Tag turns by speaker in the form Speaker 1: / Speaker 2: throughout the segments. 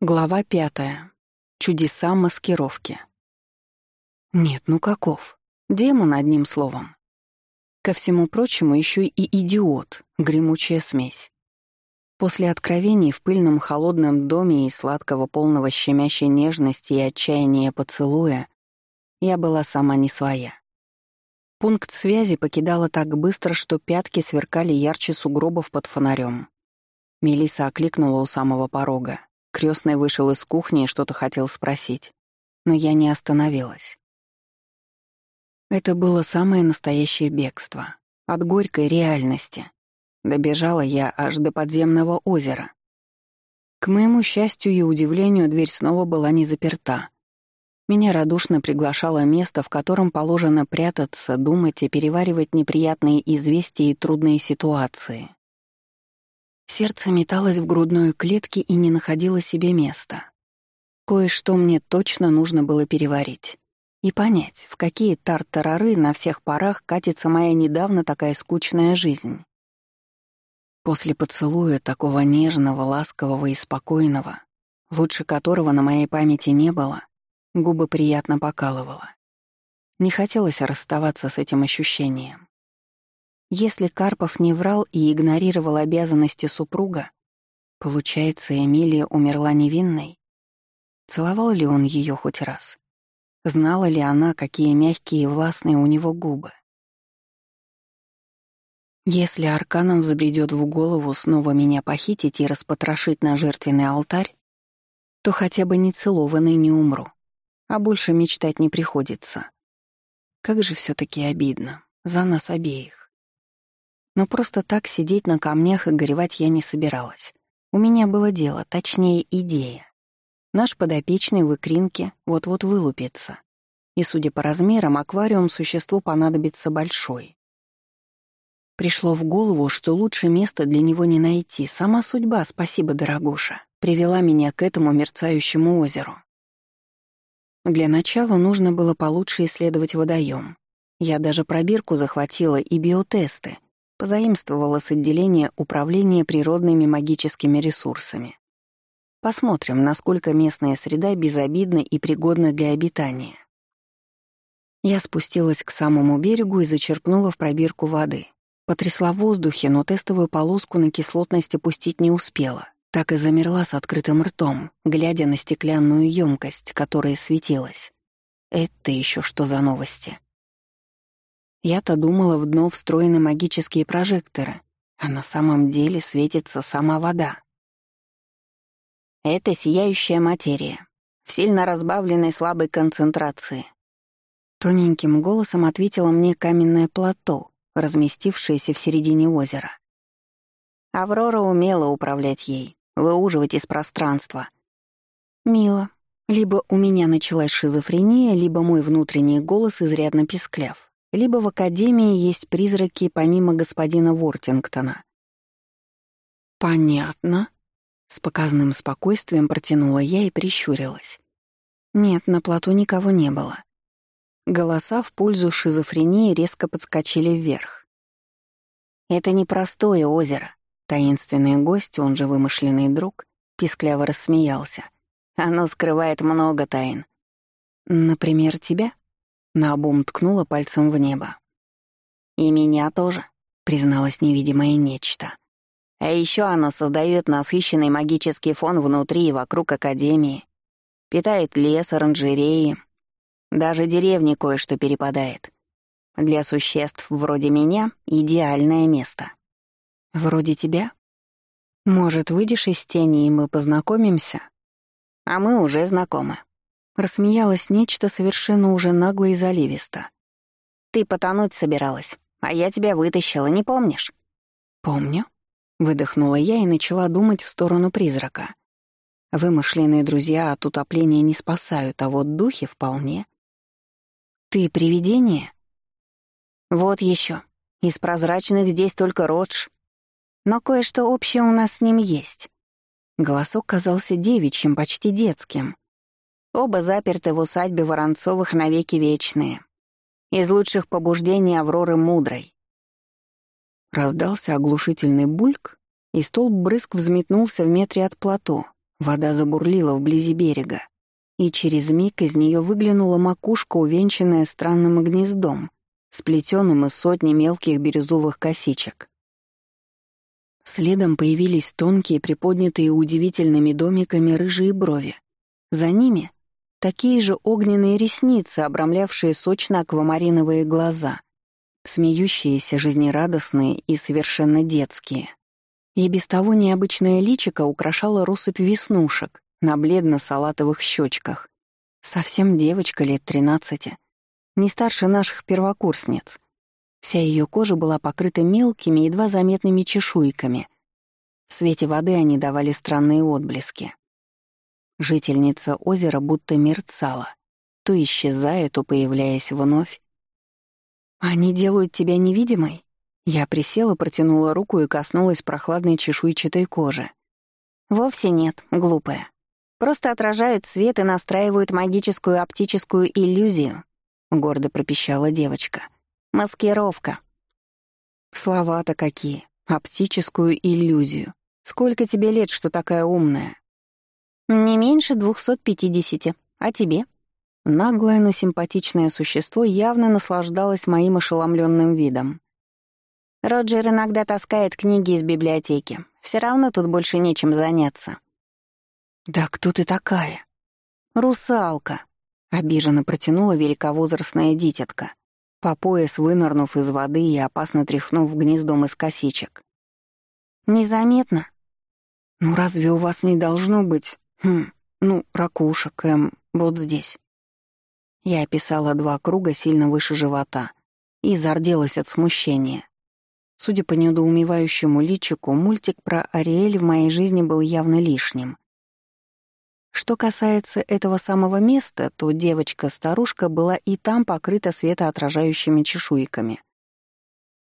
Speaker 1: Глава пятая. Чудеса маскировки. Нет, ну каков? Демон одним словом. Ко всему прочему еще и идиот, гремучая смесь. После откровений в пыльном холодном доме и сладкого полного щемящей нежности и отчаяния поцелуя я была сама не своя. Пункт связи покидала так быстро, что пятки сверкали ярче сугробов под фонарем. Мелиса окликнула у самого порога. Крестный вышел из кухни и что-то хотел спросить, но я не остановилась. Это было самое настоящее бегство. От горькой реальности. Добежала я аж до подземного озера. К моему счастью и удивлению, дверь снова была не заперта. Меня радушно приглашало место, в котором положено прятаться, думать и переваривать неприятные известия и трудные ситуации. Сердце металось в грудной клетке и не находило себе места. Кое-что мне точно нужно было переварить. И понять, в какие тартарары на всех парах катится моя недавно такая скучная жизнь. После поцелуя такого нежного, ласкового и спокойного, лучше которого на моей памяти не было, губы приятно покалывало. Не хотелось расставаться с этим ощущением. Если Карпов не врал и игнорировал обязанности супруга, получается, Эмилия умерла невинной? Целовал ли он ее хоть раз? Знала ли она, какие мягкие и властные у него губы? Если Арканом взбредет в голову снова меня похитить и распотрошить на жертвенный алтарь, то хотя бы не целованный не умру, а больше мечтать не приходится. Как же все таки обидно. За нас обеих. Но просто так сидеть на камнях и горевать я не собиралась. У меня было дело, точнее, идея. Наш подопечный в икринке вот-вот вылупится. И, судя по размерам, аквариум существу понадобится большой. Пришло в голову, что лучше места для него не найти. Сама судьба, спасибо, дорогуша, привела меня к этому мерцающему озеру. Для начала нужно было получше исследовать водоем. Я даже пробирку захватила и биотесты — позаимствовала с отделения управления природными магическими ресурсами. Посмотрим, насколько местная среда безобидна и пригодна для обитания. Я спустилась к самому берегу и зачерпнула в пробирку воды. Потрясла в воздухе, но тестовую полоску на кислотность опустить не успела. Так и замерла с открытым ртом, глядя на стеклянную емкость, которая светилась. Это еще что за новости? Я-то думала, в дно встроены магические прожекторы, а на самом деле светится сама вода. Это сияющая материя, в сильно разбавленной слабой концентрации. Тоненьким голосом ответила мне каменное плато, разместившееся в середине озера. Аврора умела управлять ей, выуживать из пространства. Мило. Либо у меня началась шизофрения, либо мой внутренний голос изрядно пискляв либо в Академии есть призраки помимо господина Вортингтона. «Понятно», — с показным спокойствием протянула я и прищурилась. Нет, на плоту никого не было. Голоса в пользу шизофрении резко подскочили вверх. «Это непростое озеро», — таинственный гость, он же вымышленный друг, пискляво рассмеялся. «Оно скрывает много тайн». «Например, тебя?» Наобум ткнула пальцем в небо. «И меня тоже», — призналось невидимое нечто. «А еще оно создает насыщенный магический фон внутри и вокруг Академии, питает лес, оранжереи, даже деревни кое-что перепадает. Для существ вроде меня — идеальное место». «Вроде тебя? Может, выйдешь из тени, и мы познакомимся?» «А мы уже знакомы», Рассмеялось нечто совершенно уже нагло и заливисто. «Ты потонуть собиралась, а я тебя вытащила, не помнишь?» «Помню», — выдохнула я и начала думать в сторону призрака. Вымышленные друзья от утопления не спасают, а вот духи вполне. «Ты привидение?» «Вот еще. Из прозрачных здесь только Родж. Но кое-что общее у нас с ним есть». Голосок казался девичьим, почти детским. Оба заперты в усадьбе Воронцовых навеки вечные. Из лучших побуждений Авроры Мудрой. Раздался оглушительный бульк, и столб брызг взметнулся в метре от плато, Вода забурлила вблизи берега, и через миг из нее выглянула макушка, увенчанная странным гнездом, сплетенным из сотни мелких бирюзовых косичек. Следом появились тонкие, приподнятые удивительными домиками рыжие брови. За ними — такие же огненные ресницы, обрамлявшие сочно-аквамариновые глаза, смеющиеся, жизнерадостные и совершенно детские. И без того необычное личико украшало россыпь веснушек на бледно-салатовых щечках. Совсем девочка лет тринадцати, не старше наших первокурсниц — Вся ее кожа была покрыта мелкими, едва заметными чешуйками. В свете воды они давали странные отблески. Жительница озера будто мерцала, то исчезая, то появляясь вновь. «Они делают тебя невидимой?» Я присела, протянула руку и коснулась прохладной чешуйчатой кожи. «Вовсе нет, глупая. Просто отражают свет и настраивают магическую оптическую иллюзию», — гордо пропищала девочка. Маскировка. Слова-то какие. Оптическую иллюзию. Сколько тебе лет, что такая умная? Не меньше двухсот пятидесяти. А тебе? Наглое, но симпатичное существо явно наслаждалось моим ошеломленным видом. Роджер иногда таскает книги из библиотеки. Все равно тут больше нечем заняться. «Да кто ты такая?» «Русалка», — обиженно протянула великовозрастная дитятка по пояс вынырнув из воды и опасно тряхнув гнездом из косичек. «Незаметно?» «Ну разве у вас не должно быть, хм, ну, ракушек, эм, вот здесь?» Я описала два круга сильно выше живота и зарделась от смущения. Судя по недоумевающему личику, мультик про Ариэль в моей жизни был явно лишним. Что касается этого самого места, то девочка-старушка была и там покрыта светоотражающими чешуйками.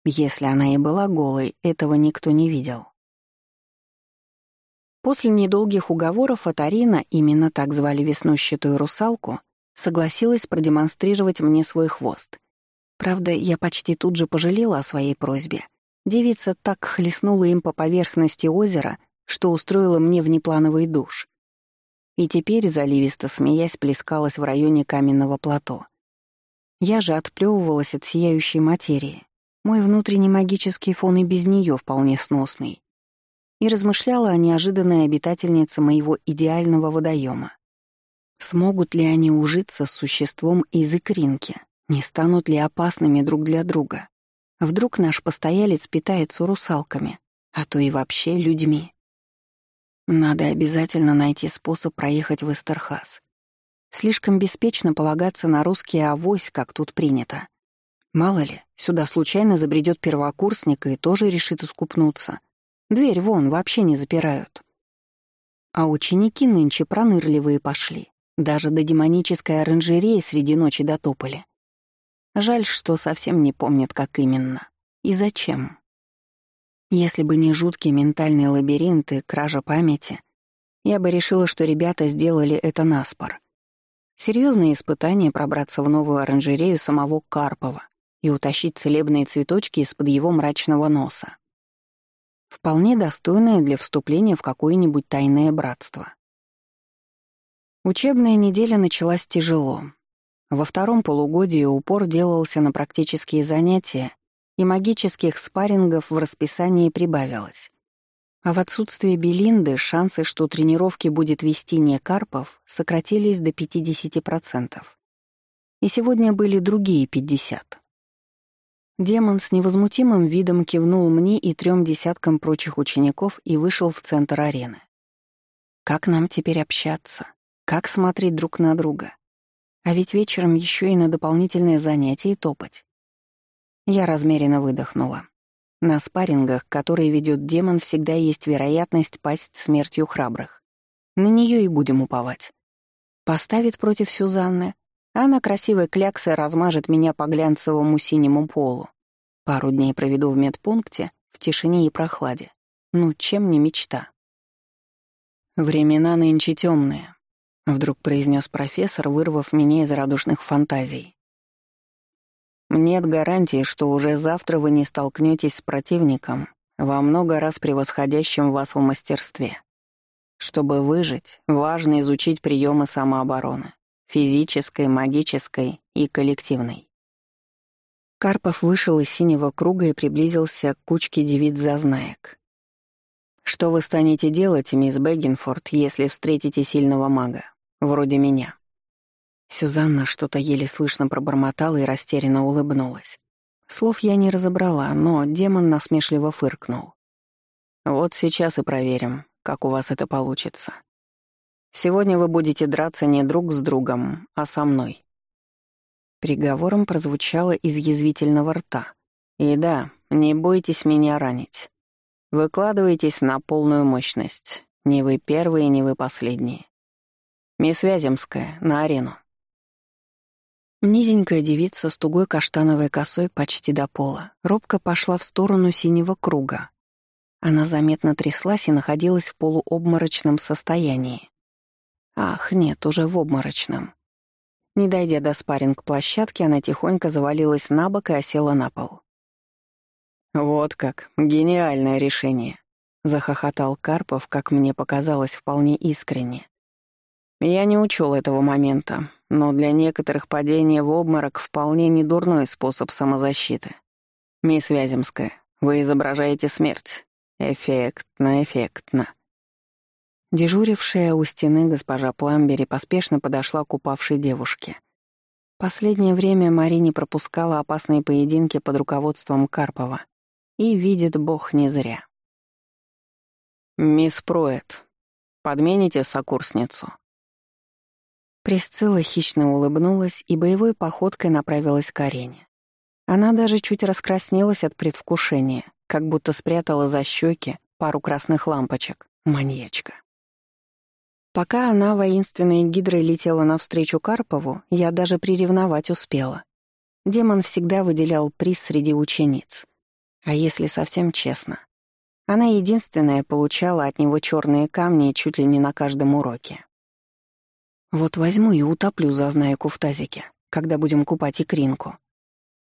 Speaker 1: Если она и была голой, этого никто не видел. После недолгих уговоров Атарина, именно так звали веснущатую русалку, согласилась продемонстрировать мне свой хвост. Правда, я почти тут же пожалела о своей просьбе. Девица так хлестнула им по поверхности озера, что устроила мне внеплановый душ и теперь, заливисто смеясь, плескалась в районе каменного плато. Я же отплёвывалась от сияющей материи. Мой внутренний магический фон и без неё вполне сносный. И размышляла о неожиданной обитательнице моего идеального водоема. Смогут ли они ужиться с существом из икринки? Не станут ли опасными друг для друга? Вдруг наш постоялец питается русалками, а то и вообще людьми? Надо обязательно найти способ проехать в Эстерхаз. Слишком беспечно полагаться на русский авось, как тут принято. Мало ли, сюда случайно забредет первокурсник и тоже решит искупнуться. Дверь вон вообще не запирают. А ученики нынче пронырливые пошли. Даже до демонической оранжереи среди ночи дотопали. Жаль, что совсем не помнят, как именно. И зачем. Если бы не жуткие ментальные лабиринты, кража памяти, я бы решила, что ребята сделали это наспор. Серьезные испытания пробраться в новую оранжерею самого Карпова и утащить целебные цветочки из-под его мрачного носа. Вполне достойное для вступления в какое-нибудь тайное братство. Учебная неделя началась тяжело. Во втором полугодии упор делался на практические занятия и магических спаррингов в расписании прибавилось. А в отсутствие Белинды шансы, что тренировки будет вести не Карпов, сократились до 50%. И сегодня были другие 50. Демон с невозмутимым видом кивнул мне и трем десяткам прочих учеников и вышел в центр арены. Как нам теперь общаться? Как смотреть друг на друга? А ведь вечером еще и на дополнительные занятия топать. Я размеренно выдохнула. На спаррингах, которые ведет демон, всегда есть вероятность пасть смертью храбрых. На нее и будем уповать. Поставит против Сюзанны, она красивой кляксой размажет меня по глянцевому синему полу. Пару дней проведу в медпункте, в тишине и прохладе. Ну, чем не мечта? «Времена нынче темные», — вдруг произнес профессор, вырвав меня из радужных фантазий. Нет гарантии, что уже завтра вы не столкнетесь с противником, во много раз превосходящим вас в мастерстве. Чтобы выжить, важно изучить приемы самообороны — физической, магической и коллективной. Карпов вышел из синего круга и приблизился к кучке девиц-зазнаек. «Что вы станете делать, мисс Бэггинфорд, если встретите сильного мага, вроде меня?» Сюзанна что-то еле слышно пробормотала и растерянно улыбнулась. Слов я не разобрала, но демон насмешливо фыркнул. «Вот сейчас и проверим, как у вас это получится. Сегодня вы будете драться не друг с другом, а со мной». Приговором прозвучало из язвительного рта. «И да, не бойтесь меня ранить. Выкладывайтесь на полную мощность. Не вы первые, не вы последние. Мисс Вяземская, на арену». Низенькая девица с тугой каштановой косой почти до пола робко пошла в сторону синего круга, она заметно тряслась и находилась в полуобморочном состоянии. Ах, нет, уже в обморочном. Не дойдя до спарринг-площадки, она тихонько завалилась на бок и осела на пол. «Вот как, гениальное решение», — захохотал Карпов, как мне показалось, вполне искренне. Я не учел этого момента, но для некоторых падение в обморок вполне недурной способ самозащиты. Мисс Вяземская, вы изображаете смерть. Эффектно, эффектно. Дежурившая у стены госпожа Пламбери поспешно подошла к упавшей девушке. Последнее время Мари не пропускала опасные поединки под руководством Карпова. И видит бог не зря. «Мисс Проэт, подмените сокурсницу?» Присцилла хищно улыбнулась и боевой походкой направилась к арене. Она даже чуть раскраснелась от предвкушения, как будто спрятала за щеки пару красных лампочек. Маньячка. Пока она воинственной гидрой летела навстречу Карпову, я даже приревновать успела. Демон всегда выделял приз среди учениц. А если совсем честно, она единственная получала от него черные камни чуть ли не на каждом уроке. Вот возьму и утоплю зазнайку в тазике, когда будем купать икринку.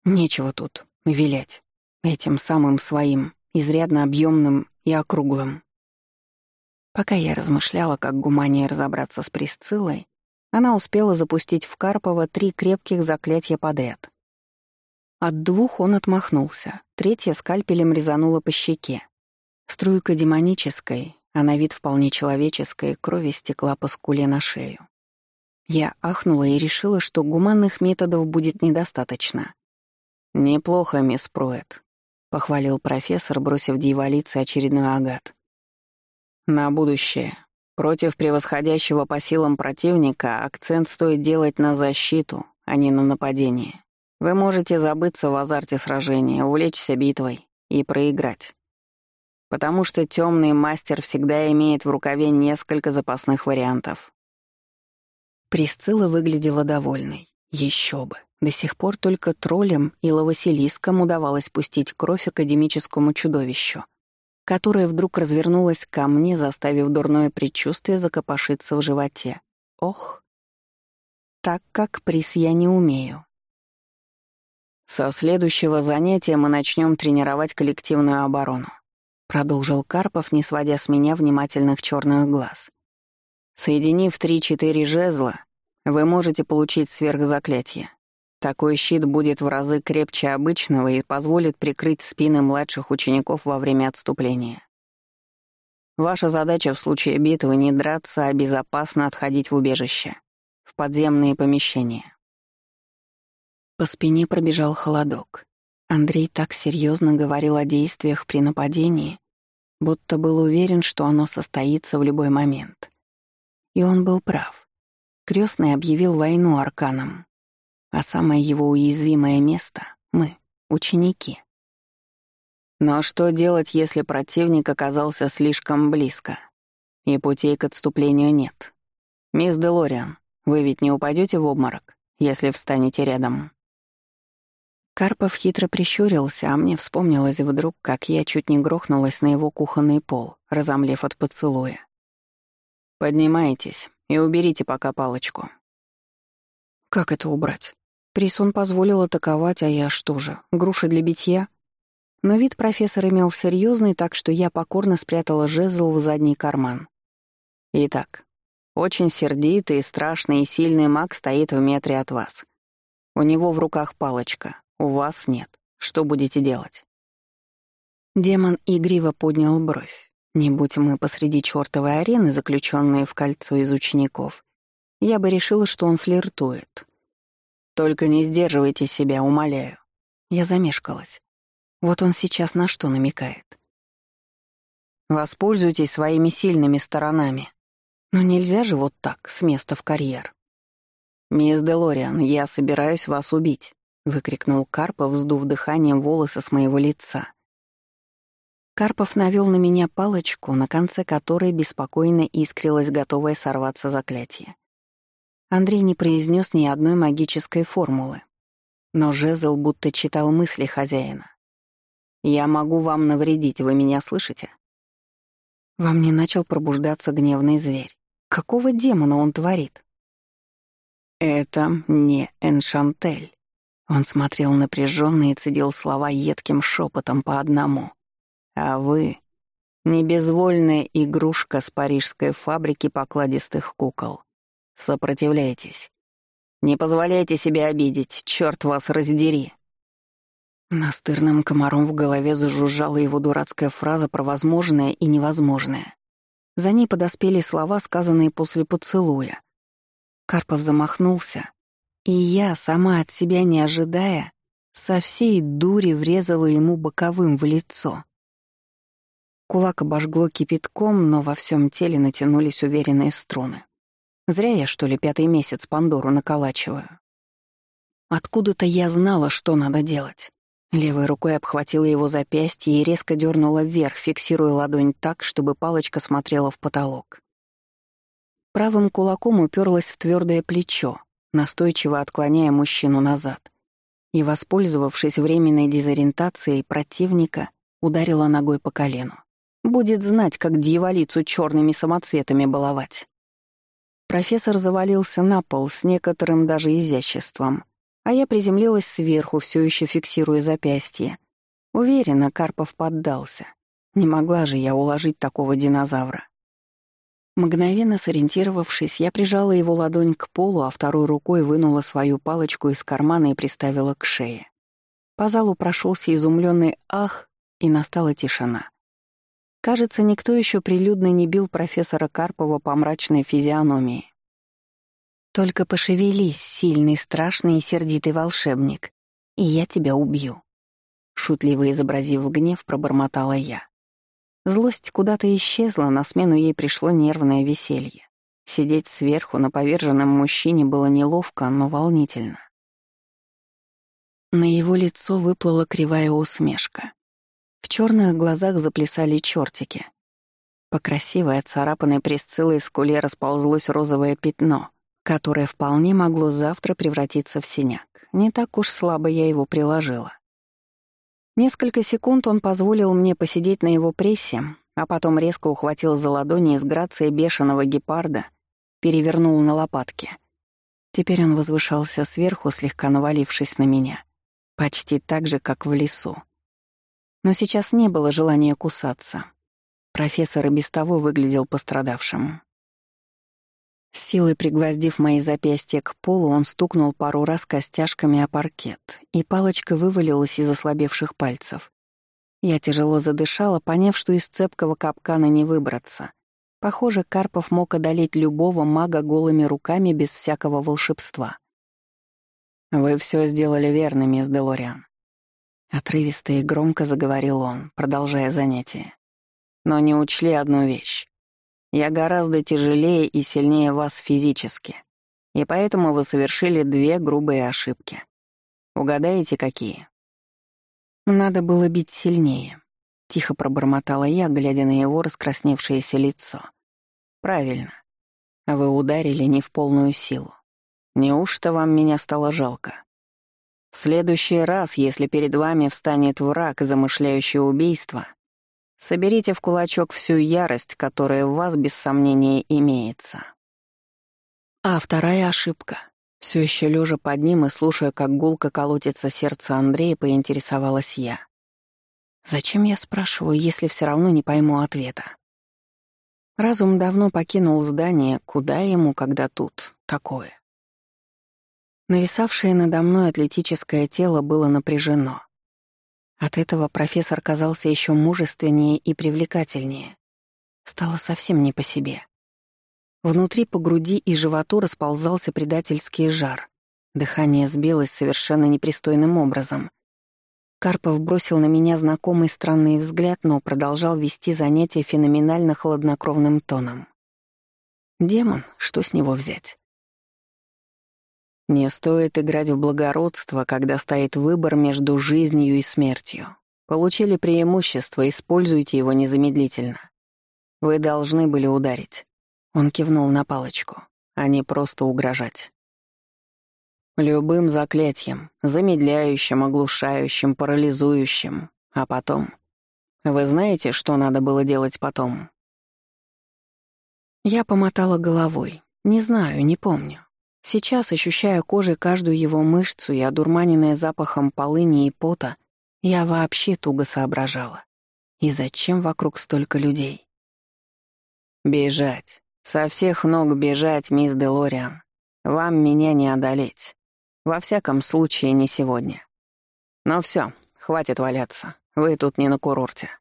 Speaker 1: Нечего тут вилять. Этим самым своим, изрядно объемным и округлым. Пока я размышляла, как гуманнее разобраться с Присциллой, она успела запустить в Карпова три крепких заклятия подряд. От двух он отмахнулся, третья скальпелем резанула по щеке. Струйка демонической, а на вид вполне человеческой, крови стекла по скуле на шею. Я ахнула и решила, что гуманных методов будет недостаточно. «Неплохо, мисс Пруэт», похвалил профессор, бросив дьяволице очередной агат. На будущее. Против превосходящего по силам противника акцент стоит делать на защиту, а не на нападение. Вы можете забыться в азарте сражения, увлечься битвой и проиграть. Потому что темный мастер всегда имеет в рукаве несколько запасных вариантов. Присцилла выглядела довольной. Еще бы. До сих пор только троллям и ловоселискам удавалось пустить кровь академическому чудовищу, которое вдруг развернулось ко мне, заставив дурное предчувствие закопошиться в животе. Ох! Так как приз я не умею. «Со следующего занятия мы начнем тренировать коллективную оборону», продолжил Карпов, не сводя с меня внимательных черных глаз. «Соединив три-четыре жезла, вы можете получить сверхзаклятие. Такой щит будет в разы крепче обычного и позволит прикрыть спины младших учеников во время отступления. Ваша задача в случае битвы не драться, а безопасно отходить в убежище, в подземные помещения. По спине пробежал холодок. Андрей так серьезно говорил о действиях при нападении, будто был уверен, что оно состоится в любой момент. И он был прав. Крестный объявил войну арканам, а самое его уязвимое место — мы, ученики. Но что делать, если противник оказался слишком близко, и путей к отступлению нет? Мисс Делориан, вы ведь не упадете в обморок, если встанете рядом?» Карпов хитро прищурился, а мне вспомнилось вдруг, как я чуть не грохнулась на его кухонный пол, разомлев от поцелуя. «Поднимайтесь и уберите пока палочку». «Как это убрать?» Присон позволил атаковать, а я что же, груша для битья? Но вид профессора имел серьезный, так что я покорно спрятала жезл в задний карман. Итак, очень сердитый, страшный и сильный маг стоит в метре от вас. У него в руках палочка, у вас нет. Что будете делать?» Демон игриво поднял бровь. Не будь мы посреди чертовой арены, заключенные в кольцо из учеников, я бы решила, что он флиртует. Только не сдерживайте себя, умоляю. Я замешкалась. Вот он сейчас на что намекает. Воспользуйтесь своими сильными сторонами. Но нельзя же вот так, с места в карьер. «Мисс Делориан, я собираюсь вас убить», — выкрикнул Карпов, вздув дыханием волосы с моего лица. Карпов навел на меня палочку, на конце которой беспокойно искрилось готовое сорваться заклятие. Андрей не произнес ни одной магической формулы. Но жезл будто читал мысли хозяина. «Я могу вам навредить, вы меня слышите?» Во мне начал пробуждаться гневный зверь. Какого демона он творит? «Это не Эншантель». Он смотрел напряженно и цедил слова едким шепотом по одному. «А вы — не безвольная игрушка с парижской фабрики покладистых кукол. Сопротивляйтесь. Не позволяйте себе обидеть, черт вас раздери». Настырным комаром в голове зажужжала его дурацкая фраза про возможное и невозможное. За ней подоспели слова, сказанные после поцелуя. Карпов замахнулся, и я, сама от себя не ожидая, со всей дури врезала ему боковым в лицо. Кулак обожгло кипятком, но во всем теле натянулись уверенные струны. Зря я, что ли, пятый месяц Пандору наколачиваю. Откуда-то я знала, что надо делать. Левой рукой обхватила его запястье и резко дернула вверх, фиксируя ладонь так, чтобы палочка смотрела в потолок. Правым кулаком уперлась в твердое плечо, настойчиво отклоняя мужчину назад. И, воспользовавшись временной дезориентацией противника, ударила ногой по колену. Будет знать, как дьяволицу черными самоцветами баловать. Профессор завалился на пол с некоторым даже изяществом, а я приземлилась сверху, все еще фиксируя запястье. Уверена, Карпов поддался. Не могла же я уложить такого динозавра. Мгновенно сориентировавшись, я прижала его ладонь к полу, а второй рукой вынула свою палочку из кармана и приставила к шее. По залу прошелся изумленный «ах», и настала тишина. Кажется, никто еще прилюдно не бил профессора Карпова по мрачной физиономии. «Только пошевелись, сильный, страшный и сердитый волшебник, и я тебя убью», — шутливо изобразив гнев, пробормотала я. Злость куда-то исчезла, на смену ей пришло нервное веселье. Сидеть сверху на поверженном мужчине было неловко, но волнительно. На его лицо выплыла кривая усмешка. В черных глазах заплясали чертики. По красивой, царапанной присциллой скуле расползлось розовое пятно, которое вполне могло завтра превратиться в синяк. Не так уж слабо я его приложила. Несколько секунд он позволил мне посидеть на его прессе, а потом резко ухватил за ладони из грации бешеного гепарда, перевернул на лопатки. Теперь он возвышался сверху, слегка навалившись на меня, почти так же, как в лесу. Но сейчас не было желания кусаться. Профессор и без того выглядел пострадавшим. С силой пригвоздив мои запястья к полу, он стукнул пару раз костяшками о паркет, и палочка вывалилась из ослабевших пальцев. Я тяжело задышала, поняв, что из цепкого капкана не выбраться. Похоже, Карпов мог одолеть любого мага голыми руками без всякого волшебства. «Вы все сделали верно, мисс Делориан». Отрывисто и громко заговорил он, продолжая занятие. «Но не учли одну вещь. Я гораздо тяжелее и сильнее вас физически, и поэтому вы совершили две грубые ошибки. Угадаете, какие?» «Надо было бить сильнее», — тихо пробормотала я, глядя на его раскрасневшееся лицо. «Правильно. Вы ударили не в полную силу. Неужто вам меня стало жалко? В следующий раз, если перед вами встанет враг, замышляющий убийство, Соберите в кулачок всю ярость, которая в вас без сомнения имеется. А вторая ошибка. Все еще лежа под ним и слушая, как гулко колотится сердце Андрея, поинтересовалась я. Зачем я спрашиваю, если все равно не пойму ответа? Разум давно покинул здание, куда ему, когда тут, такое. Нависавшее надо мной атлетическое тело было напряжено. От этого профессор казался еще мужественнее и привлекательнее. Стало совсем не по себе. Внутри по груди и животу расползался предательский жар. Дыхание сбилось совершенно непристойным образом. Карпов бросил на меня знакомый странный взгляд, но продолжал вести занятия феноменально хладнокровным тоном. Демон, что с него взять? Не стоит играть в благородство, когда стоит выбор между жизнью и смертью. Получили преимущество, используйте его незамедлительно. Вы должны были ударить. Он кивнул на палочку, а не просто угрожать. Любым заклятием, замедляющим, оглушающим, парализующим. А потом... Вы знаете, что надо было делать потом? Я помотала головой. Не знаю, не помню. Сейчас, ощущая кожей каждую его мышцу и одурманенная запахом полыни и пота, я вообще туго соображала. И зачем вокруг столько людей? «Бежать. Со всех ног бежать, мисс Делориан. Вам меня не одолеть. Во всяком случае, не сегодня. Но все, хватит валяться. Вы тут не на курорте».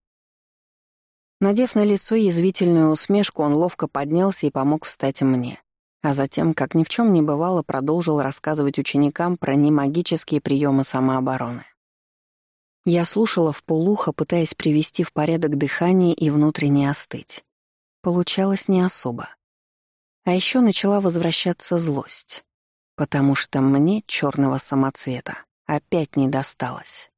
Speaker 1: Надев на лицо язвительную усмешку, он ловко поднялся и помог встать мне а затем, как ни в чем не бывало, продолжил рассказывать ученикам про немагические приемы самообороны. Я слушала в полухо, пытаясь привести в порядок дыхание и внутренне остыть. Получалось не особо. А еще начала возвращаться злость, потому что мне, черного самоцвета, опять не досталось.